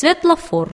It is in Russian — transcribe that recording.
Светлофор.